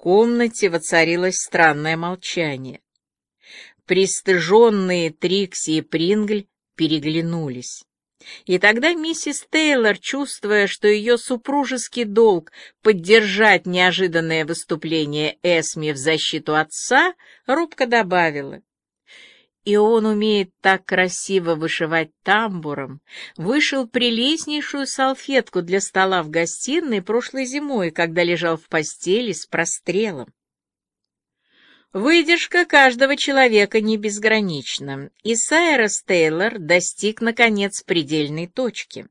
комнате воцарилось странное молчание. Пристыженные Трикси и Прингль переглянулись. И тогда миссис Тейлор, чувствуя, что ее супружеский долг поддержать неожиданное выступление Эсми в защиту отца, робко добавила. И он умеет так красиво вышивать тамбуром, вышил прелестнейшую салфетку для стола в гостиной прошлой зимой, когда лежал в постели с прострелом. Выдержка каждого человека не безгранична, и Сайрос Тейлор достиг, наконец, предельной точки.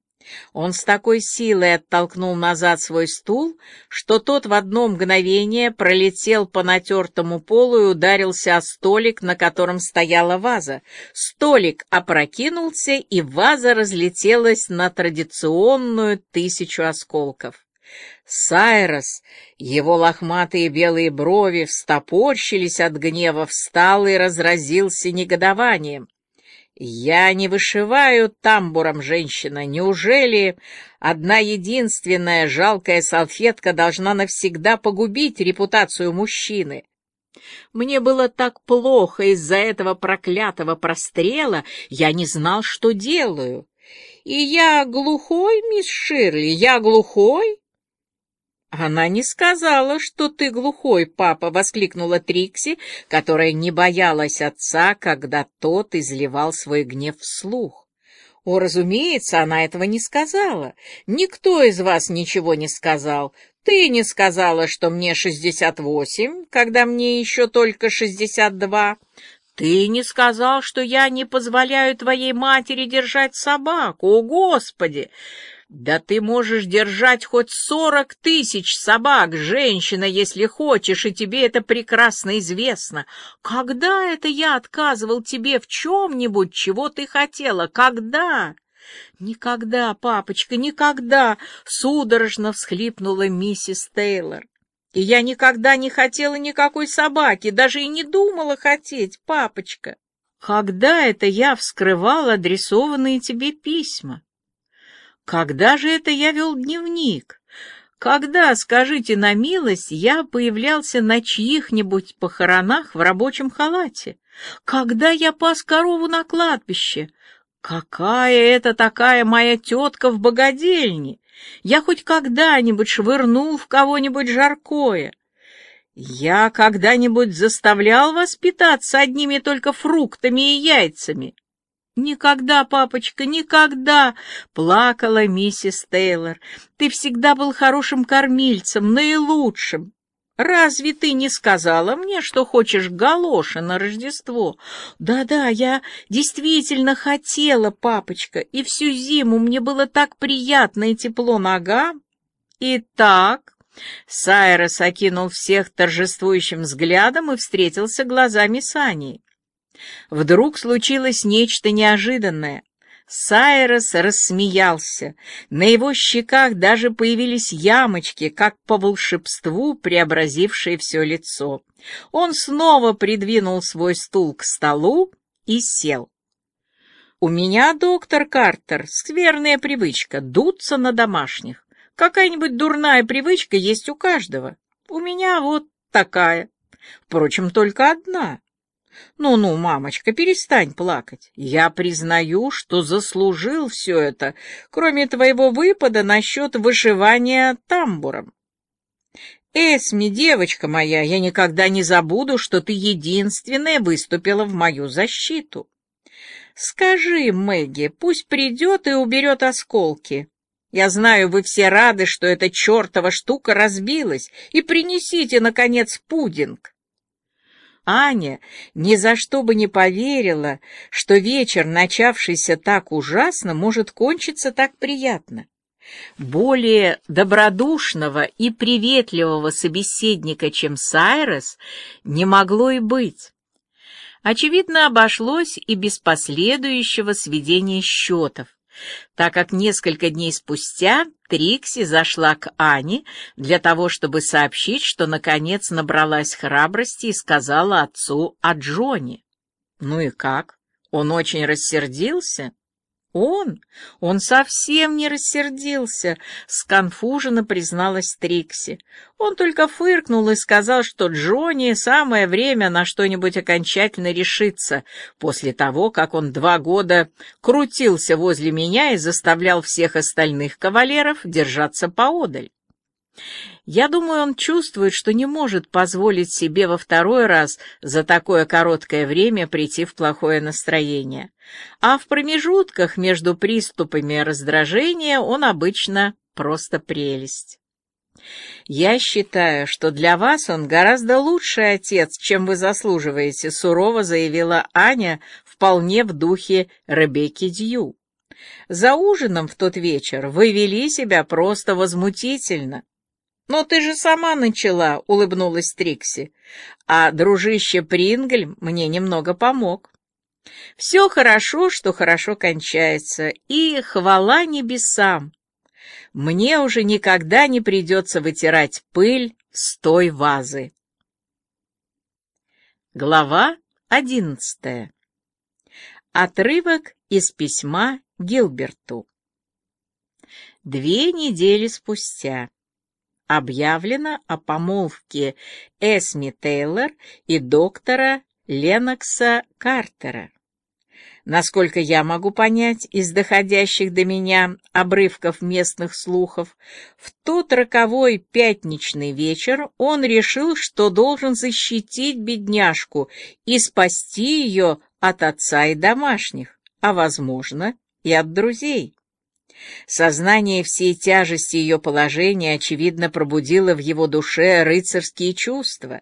Он с такой силой оттолкнул назад свой стул, что тот в одно мгновение пролетел по натертому полу и ударился о столик, на котором стояла ваза. Столик опрокинулся, и ваза разлетелась на традиционную тысячу осколков. Сайрос, его лохматые белые брови встопорщились от гнева, встал и разразился негодованием. «Я не вышиваю тамбуром, женщина. Неужели одна единственная жалкая салфетка должна навсегда погубить репутацию мужчины?» Мне было так плохо из-за этого проклятого прострела, я не знал, что делаю. И я глухой, мисс Ширли, я глухой? «Она не сказала, что ты глухой, папа!» — воскликнула Трикси, которая не боялась отца, когда тот изливал свой гнев вслух. «О, разумеется, она этого не сказала. Никто из вас ничего не сказал. Ты не сказала, что мне шестьдесят восемь, когда мне еще только шестьдесят два. Ты не сказал, что я не позволяю твоей матери держать собаку. О, Господи!» Да ты можешь держать хоть сорок тысяч собак, женщина, если хочешь, и тебе это прекрасно известно. Когда это я отказывал тебе в чем-нибудь, чего ты хотела? Когда? Никогда, папочка, никогда, судорожно всхлипнула миссис Тейлор. И я никогда не хотела никакой собаки, даже и не думала хотеть, папочка. Когда это я вскрывала адресованные тебе письма? Когда же это я вел дневник? Когда, скажите на милость, я появлялся на чьих-нибудь похоронах в рабочем халате? Когда я пас корову на кладбище? Какая это такая моя тетка в богадельне? Я хоть когда-нибудь швырнул в кого-нибудь жаркое? Я когда-нибудь заставлял вас питаться одними только фруктами и яйцами? «Никогда, папочка, никогда!» — плакала миссис Тейлор. «Ты всегда был хорошим кормильцем, наилучшим. Разве ты не сказала мне, что хочешь галоши на Рождество? Да-да, я действительно хотела, папочка, и всю зиму мне было так приятно и тепло ногам. Итак, Сайрос окинул всех торжествующим взглядом и встретился глазами с Аней. Вдруг случилось нечто неожиданное. Сайрос рассмеялся. На его щеках даже появились ямочки, как по волшебству преобразившие все лицо. Он снова придвинул свой стул к столу и сел. «У меня, доктор Картер, скверная привычка — дуться на домашних. Какая-нибудь дурная привычка есть у каждого. У меня вот такая. Впрочем, только одна. «Ну-ну, мамочка, перестань плакать. Я признаю, что заслужил все это, кроме твоего выпада насчет вышивания тамбуром. Эсми, девочка моя, я никогда не забуду, что ты единственная выступила в мою защиту. Скажи Мэгги, пусть придет и уберет осколки. Я знаю, вы все рады, что эта чертова штука разбилась, и принесите, наконец, пудинг. Аня ни за что бы не поверила, что вечер, начавшийся так ужасно, может кончиться так приятно. Более добродушного и приветливого собеседника, чем Сайрес, не могло и быть. Очевидно, обошлось и без последующего сведения счетов так как несколько дней спустя Трикси зашла к Ане для того, чтобы сообщить, что наконец набралась храбрости и сказала отцу о Джоне. Ну и как? Он очень рассердился? Он? Он совсем не рассердился, сконфуженно призналась Трикси. Он только фыркнул и сказал, что Джонни самое время на что-нибудь окончательно решиться, после того, как он два года крутился возле меня и заставлял всех остальных кавалеров держаться поодаль. Я думаю, он чувствует, что не может позволить себе во второй раз за такое короткое время прийти в плохое настроение. А в промежутках между приступами раздражения он обычно просто прелесть. «Я считаю, что для вас он гораздо лучший отец, чем вы заслуживаете», — сурово заявила Аня, вполне в духе Ребекки Дью. «За ужином в тот вечер вы вели себя просто возмутительно. «Но ты же сама начала», — улыбнулась Трикси. «А дружище Прингль мне немного помог». «Все хорошо, что хорошо кончается, и хвала небесам. Мне уже никогда не придется вытирать пыль с той вазы». Глава одиннадцатая. Отрывок из письма Гилберту. Две недели спустя объявлено о помолвке Эсми Тейлор и доктора Ленокса Картера. Насколько я могу понять из доходящих до меня обрывков местных слухов, в тот роковой пятничный вечер он решил, что должен защитить бедняжку и спасти ее от отца и домашних, а, возможно, и от друзей. Сознание всей тяжести ее положения, очевидно, пробудило в его душе рыцарские чувства.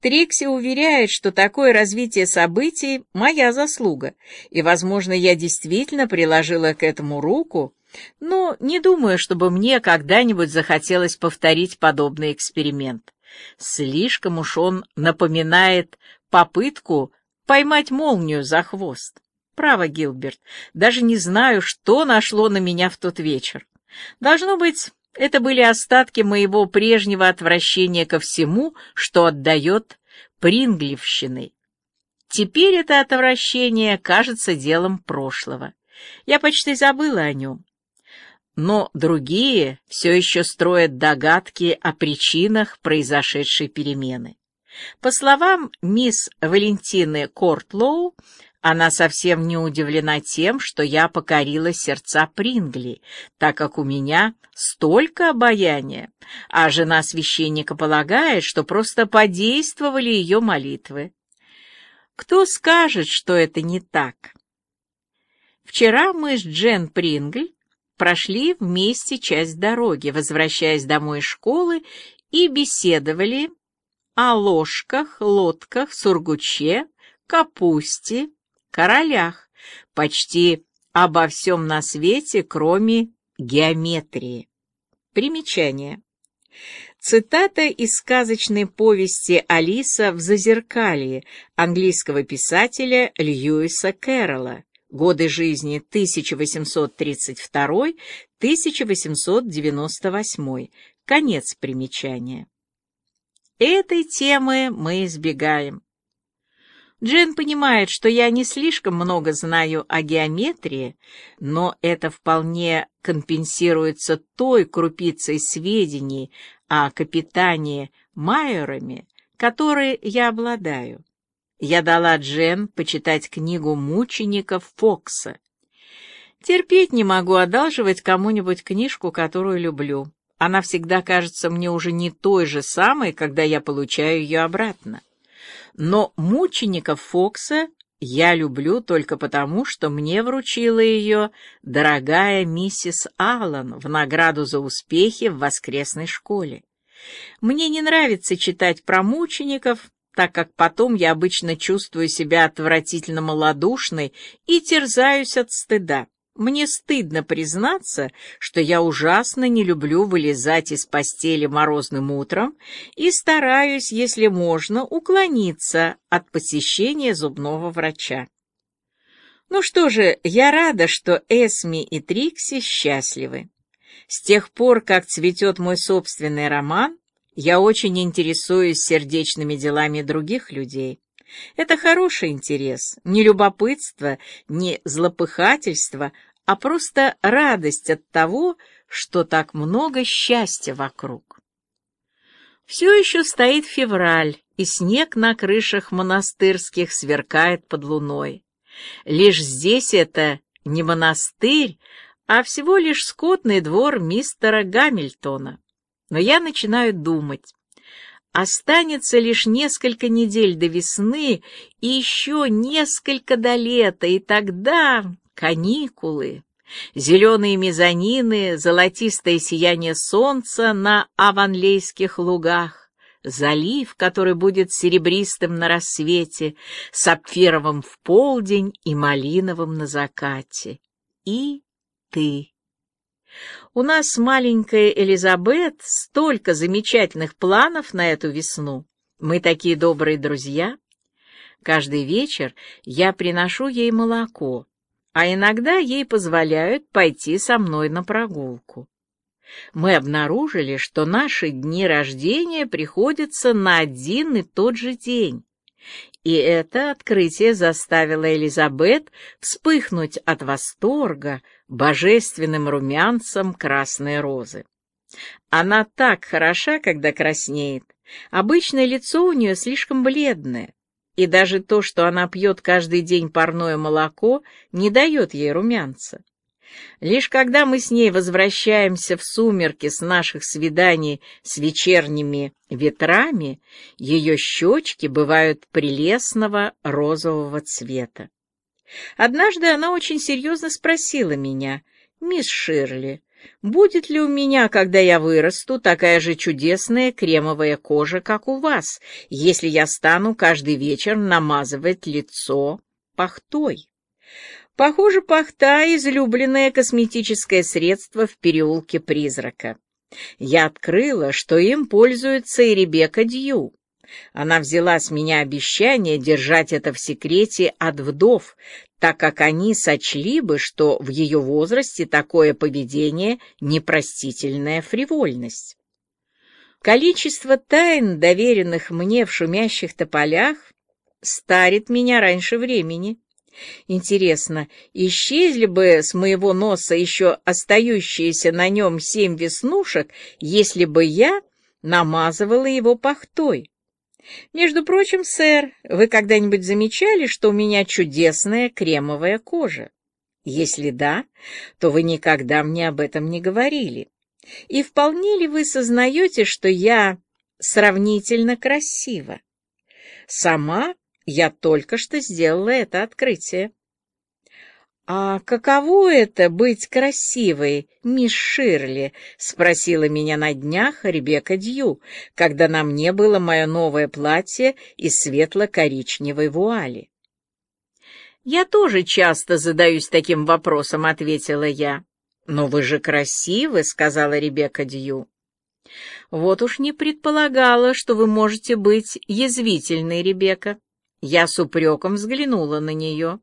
Трикси уверяет, что такое развитие событий — моя заслуга, и, возможно, я действительно приложила к этому руку, но не думаю, чтобы мне когда-нибудь захотелось повторить подобный эксперимент. Слишком уж он напоминает попытку поймать молнию за хвост. Право, Гилберт, даже не знаю, что нашло на меня в тот вечер. Должно быть, это были остатки моего прежнего отвращения ко всему, что отдает прингливщиной. Теперь это отвращение кажется делом прошлого. Я почти забыла о нем. Но другие все еще строят догадки о причинах произошедшей перемены. По словам мисс Валентины Кортлоу, она совсем не удивлена тем, что я покорила сердца Прингли, так как у меня столько обаяния, а жена священника полагает, что просто подействовали ее молитвы. Кто скажет, что это не так? Вчера мы с Джен Прингль прошли вместе часть дороги, возвращаясь домой из школы, и беседовали о ложках, лодках, сургуче, капусте, королях, почти обо всем на свете, кроме геометрии. Примечание. Цитата из сказочной повести «Алиса в зазеркалье» английского писателя Льюиса Кэрролла, годы жизни 1832-1898, конец примечания. Этой темы мы избегаем. Джен понимает, что я не слишком много знаю о геометрии, но это вполне компенсируется той крупицей сведений о капитане Майерами, которые я обладаю. Я дала Джен почитать книгу мучеников Фокса. Терпеть не могу одалживать кому-нибудь книжку, которую люблю. Она всегда кажется мне уже не той же самой, когда я получаю ее обратно. Но мучеников Фокса я люблю только потому, что мне вручила ее дорогая миссис Аллан в награду за успехи в воскресной школе. Мне не нравится читать про мучеников, так как потом я обычно чувствую себя отвратительно малодушной и терзаюсь от стыда. Мне стыдно признаться, что я ужасно не люблю вылезать из постели морозным утром и стараюсь, если можно, уклониться от посещения зубного врача. Ну что же, я рада, что Эсми и Трикси счастливы. С тех пор, как цветет мой собственный роман, я очень интересуюсь сердечными делами других людей. Это хороший интерес, не любопытство, не злопыхательство, а просто радость от того, что так много счастья вокруг. Все еще стоит февраль, и снег на крышах монастырских сверкает под луной. Лишь здесь это не монастырь, а всего лишь скотный двор мистера Гамильтона. Но я начинаю думать. Останется лишь несколько недель до весны и еще несколько до лета, и тогда каникулы. Зеленые мезонины, золотистое сияние солнца на аванлейских лугах, залив, который будет серебристым на рассвете, сапфировым в полдень и малиновым на закате. И ты. У нас маленькая Элизабет столько замечательных планов на эту весну. Мы такие добрые друзья. Каждый вечер я приношу ей молоко, а иногда ей позволяют пойти со мной на прогулку. Мы обнаружили, что наши дни рождения приходятся на один и тот же день. И это открытие заставило Элизабет вспыхнуть от восторга божественным румянцем красной розы. Она так хороша, когда краснеет. Обычное лицо у нее слишком бледное, и даже то, что она пьет каждый день парное молоко, не дает ей румянца. Лишь когда мы с ней возвращаемся в сумерки с наших свиданий с вечерними ветрами, ее щечки бывают прелестного розового цвета. Однажды она очень серьезно спросила меня, «Мисс Ширли, будет ли у меня, когда я вырасту, такая же чудесная кремовая кожа, как у вас, если я стану каждый вечер намазывать лицо пахтой?» Похоже, пахта — излюбленное косметическое средство в переулке призрака. Я открыла, что им пользуется и Ребекка Дью. Она взяла с меня обещание держать это в секрете от вдов, так как они сочли бы, что в ее возрасте такое поведение — непростительная фривольность. Количество тайн, доверенных мне в шумящих тополях, старит меня раньше времени. Интересно, исчезли бы с моего носа еще остающиеся на нем семь веснушек, если бы я намазывала его пахтой? Между прочим, сэр, вы когда-нибудь замечали, что у меня чудесная кремовая кожа? Если да, то вы никогда мне об этом не говорили. И вполне ли вы сознаете, что я сравнительно красива? Сама я только что сделала это открытие. «А каково это — быть красивой, мисс Ширли?» — спросила меня на днях Ребекка Дью, когда на мне было мое новое платье из светло-коричневой вуали. «Я тоже часто задаюсь таким вопросом», — ответила я. «Но вы же красивы», — сказала Ребекка Дью. «Вот уж не предполагала, что вы можете быть язвительной, Ребекка. Я с упреком взглянула на нее.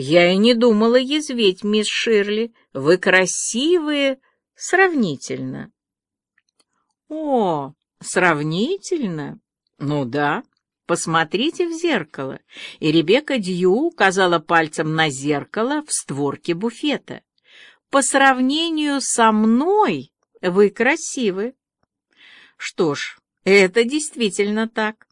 Я и не думала язвить, мисс Ширли. Вы красивые сравнительно. О, сравнительно? Ну да. Посмотрите в зеркало. И Ребекка Дью указала пальцем на зеркало в створке буфета. По сравнению со мной вы красивы. Что ж, это действительно так.